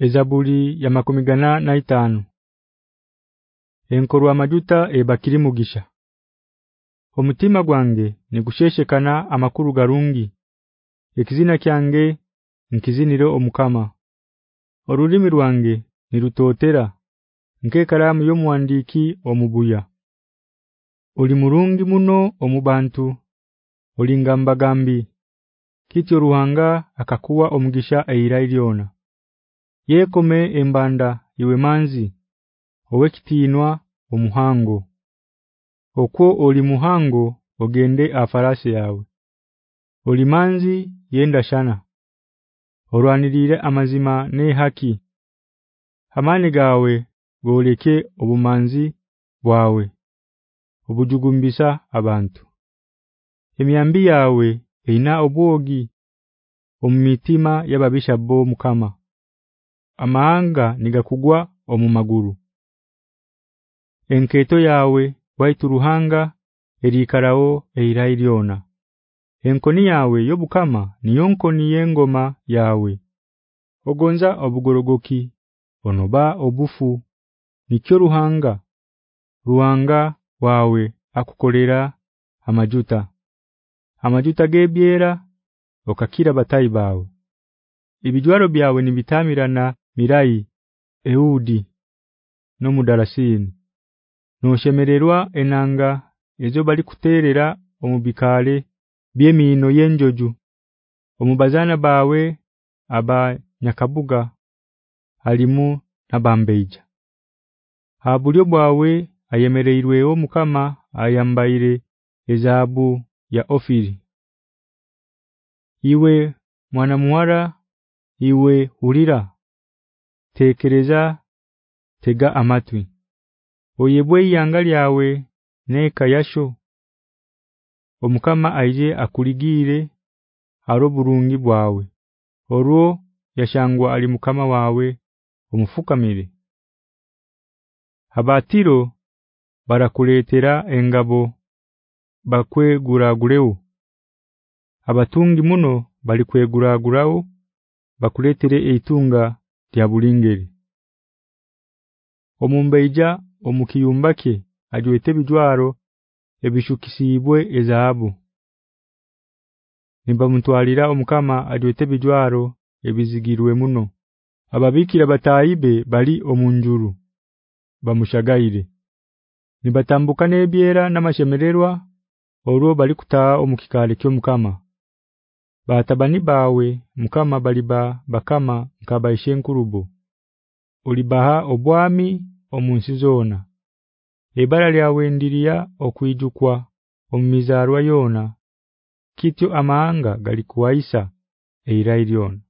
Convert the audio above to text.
Ezabuli ya makumigana na itano. Enkorwa majuta ebakiri mugisha. Omutima gwange nigusheshekana amakuru garungi. Ekizina kyange nkizinire omukama. Orulimi rwange nirutotera nkekaramu yomwandiki omubuya. Oli murungi muno omubantu. Olingamba gambi kityo ruhanga akakuwa omugisha eira iliona Yekome embanda iwe manzi owekitinwa omuhango. Okwo oli muhango ogende afarasi yawe Oli manzi yenda shana. Orwanirire amazima ne haki. Amani gawe goleke obumanzi bwawe obujugumbisa abantu. Emyambi yawe eina obwogi omumitima yababisha bo mukama Amahanga nigakugwa omumaguru. Enketo yawe waituruhanga erikarao eirailiona Enkoni yawe yobukama niyonkoni yengoma yawe. Ogonza obugorogoki onoba obufu nikyo ruhanga. Ruhanga wawe akukolera amajuta. Amajuta gebyera okakira batayi bawe. Ibijwaro byawe nibitamirana mirai eudi no mudarasini no shemererwa enanga ejo bali kuterera omubikale byemino yenjoju. Omubazana bawe aba nyakabuga alimu nabambeija Habulyo bwawe ayemereirwe omukama ayambaire ezabu ya ofiri. Iwe mwana muwara iwe hulira tekereza tega amatwi. Oyebwe yangali yawe neka yasho Omukama aije akuligire aroburungi bwawe. Orwo yashangwa ali mukama wawe omufukamire. Abatiro barakuletera engabo bakweguragureo Abatungi muno bali kweguragurao bakuletere eitunga lya bulingeri. Omumbeija omukiyumbake ajwete bijwaro ebishukisibwe ezahabu Nimba mutwalira omukama ajwete bijwaro ebizigirwe muno. Ababikira bataibe bali omunjuru bamushagaire. Nibatambuka nebyera namashemererwa olwo bali kutaa omukikale kyo mukama batabani bawe mukama baliba bakama nkabaishe nkurubo ulibaha obwami omunsi zona. Ebara lyawe ndiria okwijukwa omumizarwa yona kityo amahanga galikuwaisa eirailiona